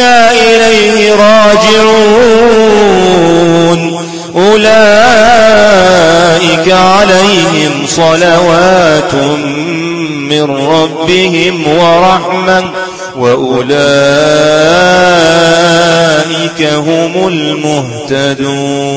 إليه راجعون. أولئك عليهم صلوات من ربهم ورحمة وأولئك هم المهتدون.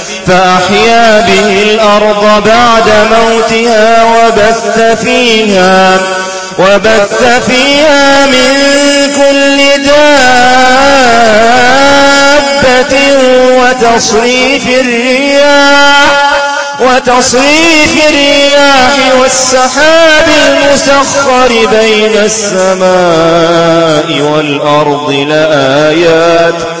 فأحيا به الأرض بعد موتها وبث فيها وبث فيها من كل دابة وتصريف الرياح وتصريف الرياح والسحاب المسخر بين السماء والأرض لآيات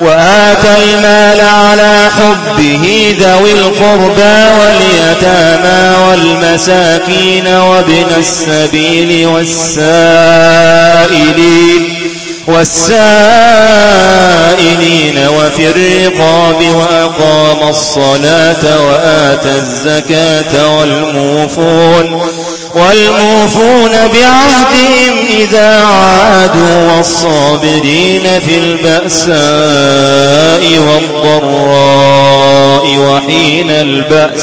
وآتى على حبه ذوي القربى واليتامى والمساكين وابن السبيل والسائلين والسائلين وفي الرقاب وأقام الصلاة وآتى الزكاة والموفون والموفون بعهدهم إذا عادوا والصابرين في البأساء والضراء وحين البأس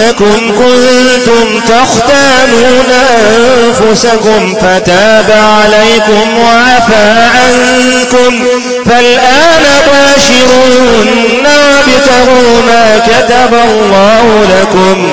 أنكم كنتم تختانون أنفسكم فتاب عليكم وعفى عنكم فالآن باشرون وابتغوا ما كتب الله لكم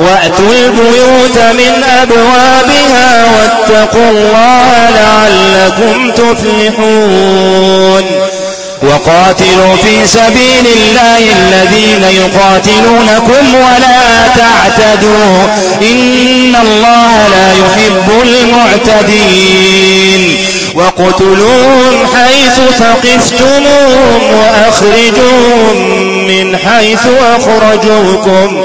وأتوا البيوت من أبوابها واتقوا الله لعلكم تفلحون. وقاتلوا في سبيل الله الذين يقاتلونكم ولا تعتدوا. إن الله لا يحب المعتدين. وقتلوهم حيث ثقفتموهم وأخرجوهم من حيث أخرجوكم.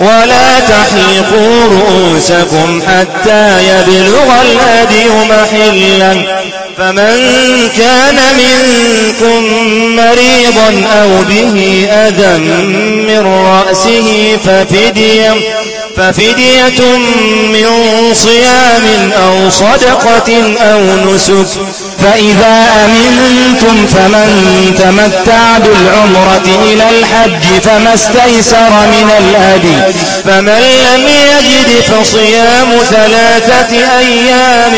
ولا تحلقوا رؤوسكم حتى يبلغ الهدي محلا. فمن كان منكم مريضا أو به أذى من رأسه ففدية. ففدية من صيام أو صدقة أو نسك فإذا أمنتم فمن تمتع بالعمرة إلى الحج فما استيسر من الهدي فمن لم يجد فصيام ثلاثة أيام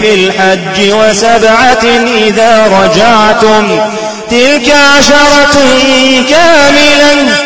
في الحج وسبعة إذا رجعتم تلك عشرة كاملا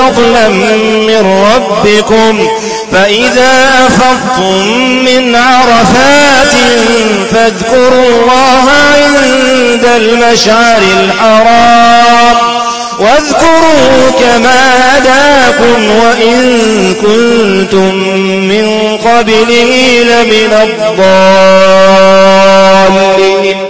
فضلا من ربكم فإذا أفضتم من عرفات فاذكروا الله عند المشعر الحرام واذكروا كما هداكم وإن كنتم من قبله لمن الضالين.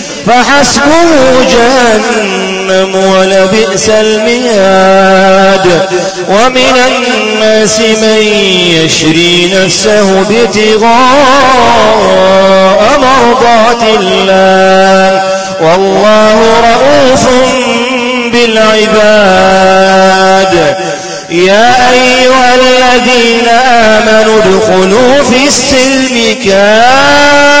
فحسبه جهنم ولبئس المهاد. ومن الناس من يشري نفسه ابتغاء مرضات الله. والله رؤوف بالعباد. يا أيها الذين آمنوا ادخلوا في السلم كافا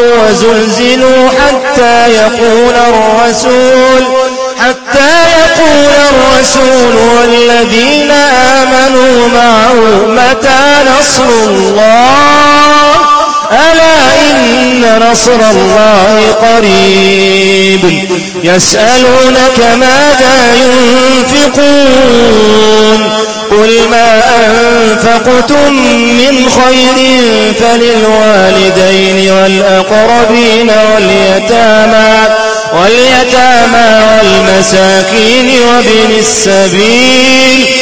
وزلزلوا حتى يقول الرسول حتى يقول الرسول والذين آمنوا معه متى نصر الله؟ ألا إن نصر الله قريب يسألونك ماذا ينفقون قل ما أنفقتم من خير فللوالدين والأقربين واليتامى واليتامى والمساكين وابن السبيل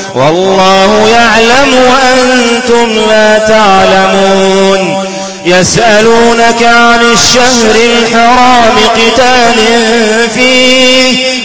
والله يعلم وأنتم لا تعلمون. يسألونك عن الشهر الحرام قتال فيه.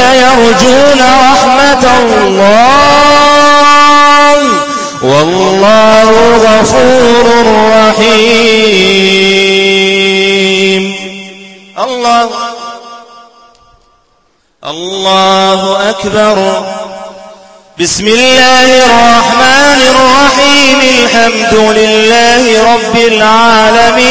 يرجون رحمة الله. والله غفور رحيم. الله. الله أكبر. بسم الله الرحمن الرحيم. الحمد لله رب العالمين.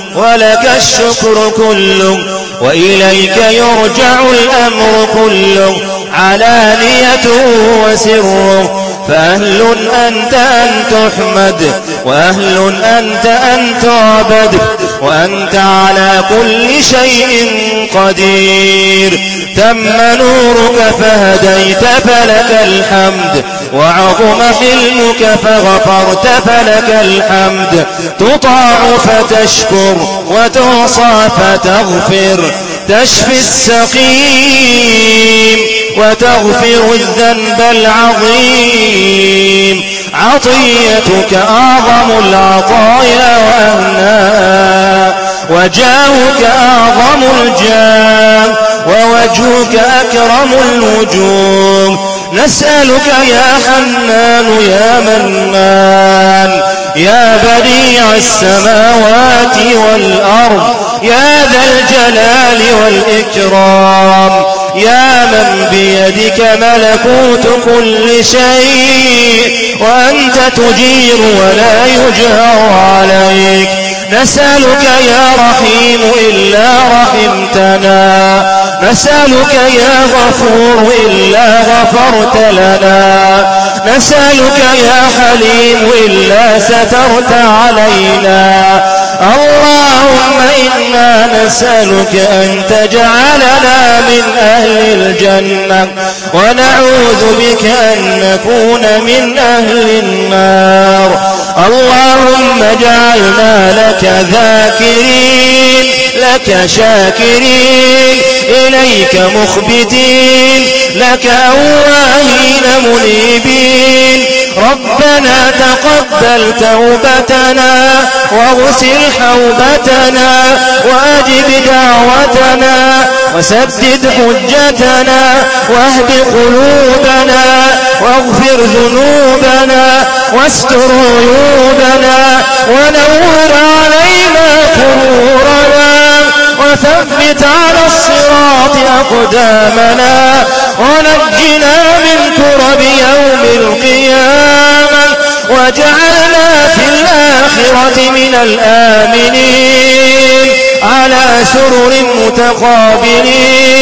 ولك الشكر كله وإليك يرجع الأمر كله علانيته وسره فأهل أنت أن تحمد وأهل أنت أن تعبد وأنت على كل شيء قدير. تم نورك فهديت فلك الحمد. وعظم حلمك فغفرت فلك الحمد. تطاع فتشكر وتعصى فتغفر. تشفي السقيم وتغفر الذنب العظيم. عطيتك أعظم العطايا وأهناها وجاهك أعظم ووجهك أكرم الوجوه. نسألك يا حنان يا منان. يا بديع السماوات والأرض. يا ذا الجلال والإكرام. يا من بيدك ملكوت كل شيء. وأنت تجير ولا يجهر عليك. نسألك يا رحيم إلا رحمتنا. نسألك يا غفور إلا غفرت لنا. نسألك يا حليم إلا سترت علينا. اللهم إنا نسألك أن تجعلنا من أهل الجنة. ونعوذ بك أن نكون من أهل النار. اللهم اجعلنا لك ذاكرين لك شاكرين إليك مخبتين لك أواهين منيبين. ربنا تقبل توبتنا واغسل حوبتنا وأجب دعوتنا وسدد حجتنا واهد قلوبنا واغفر ذنوبنا واستر عيوبنا ونور علينا قرورنا وثبت على الصراط أقدامنا ونجنا من كرب يوم القيامة واجعلنا في الآخرة من الآمنين على سرر متقابلين.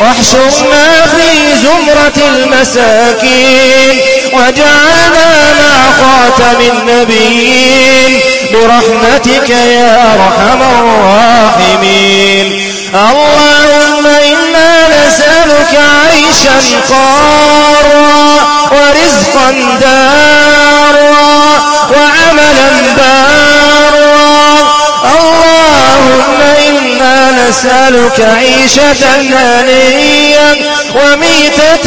واحشرنا في زمرة المساكين واجعلنا مع خاتم النبيين برحمتك يا أرحم الراحمين. اللهم إنا نسألك عيشا قارا ورزقا دارا وعملا بارا. اللهم إنا نسألك عيشة هنيا وميتة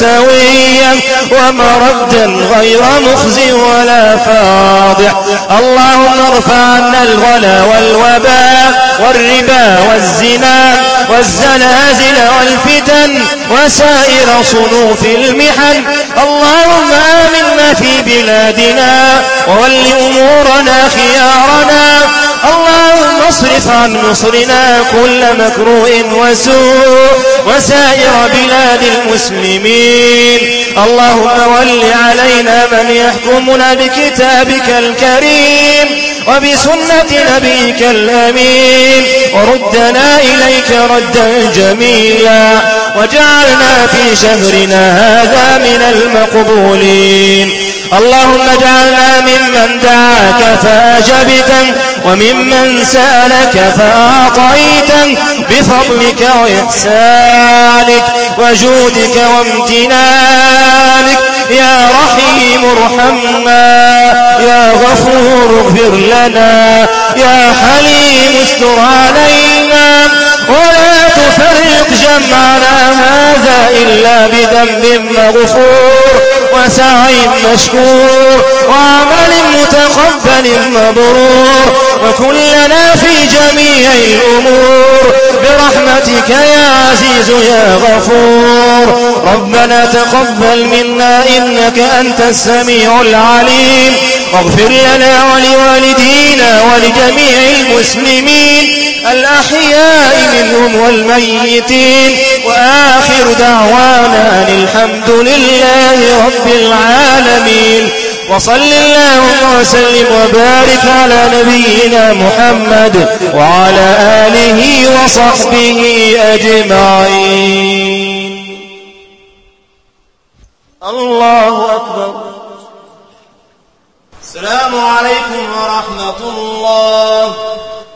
سويا ومردا غير مخزي ولا فاضح اللهم ارفع عنا الغلا والوباء والربا والزنا والزلازل والفتن وسائر صنوف المحن. اللهم آمنا في بلادنا وول أمورنا خيارنا اللهم واصرف عن مصرنا كل مكروه وسوء وسائر بلاد المسلمين. اللهم ول علينا من يحكمنا بكتابك الكريم وبسنة نبيك الأمين. وردنا إليك ردا جميلا. وجعلنا في شهرنا هذا من المقبولين. اللهم اجعلنا ممن دعاك فأجبته وممن سألك فأعطيته بفضلك وإحسانك وجودك وامتنانك. يا رحيم ارحمنا يا غفور اغفر لنا يا حليم استر علينا. ولا تفرق جمعنا هذا إلا بذنب مغفور وسعي مشكور وعمل متقبل مبرور وكلنا في جميع الأمور برحمتك يا عزيز يا غفور ربنا تقبل منا إنك أنت السميع العليم واغفر لنا ولوالدينا ولجميع المسلمين الأحياء منهم والميتين وآخر دعوانا الحمد لله رب العالمين وصل اللهم وسلم وبارك على نبينا محمد وعلى آله وصحبه أجمعين. الله أكبر. السلام عليكم ورحمة الله.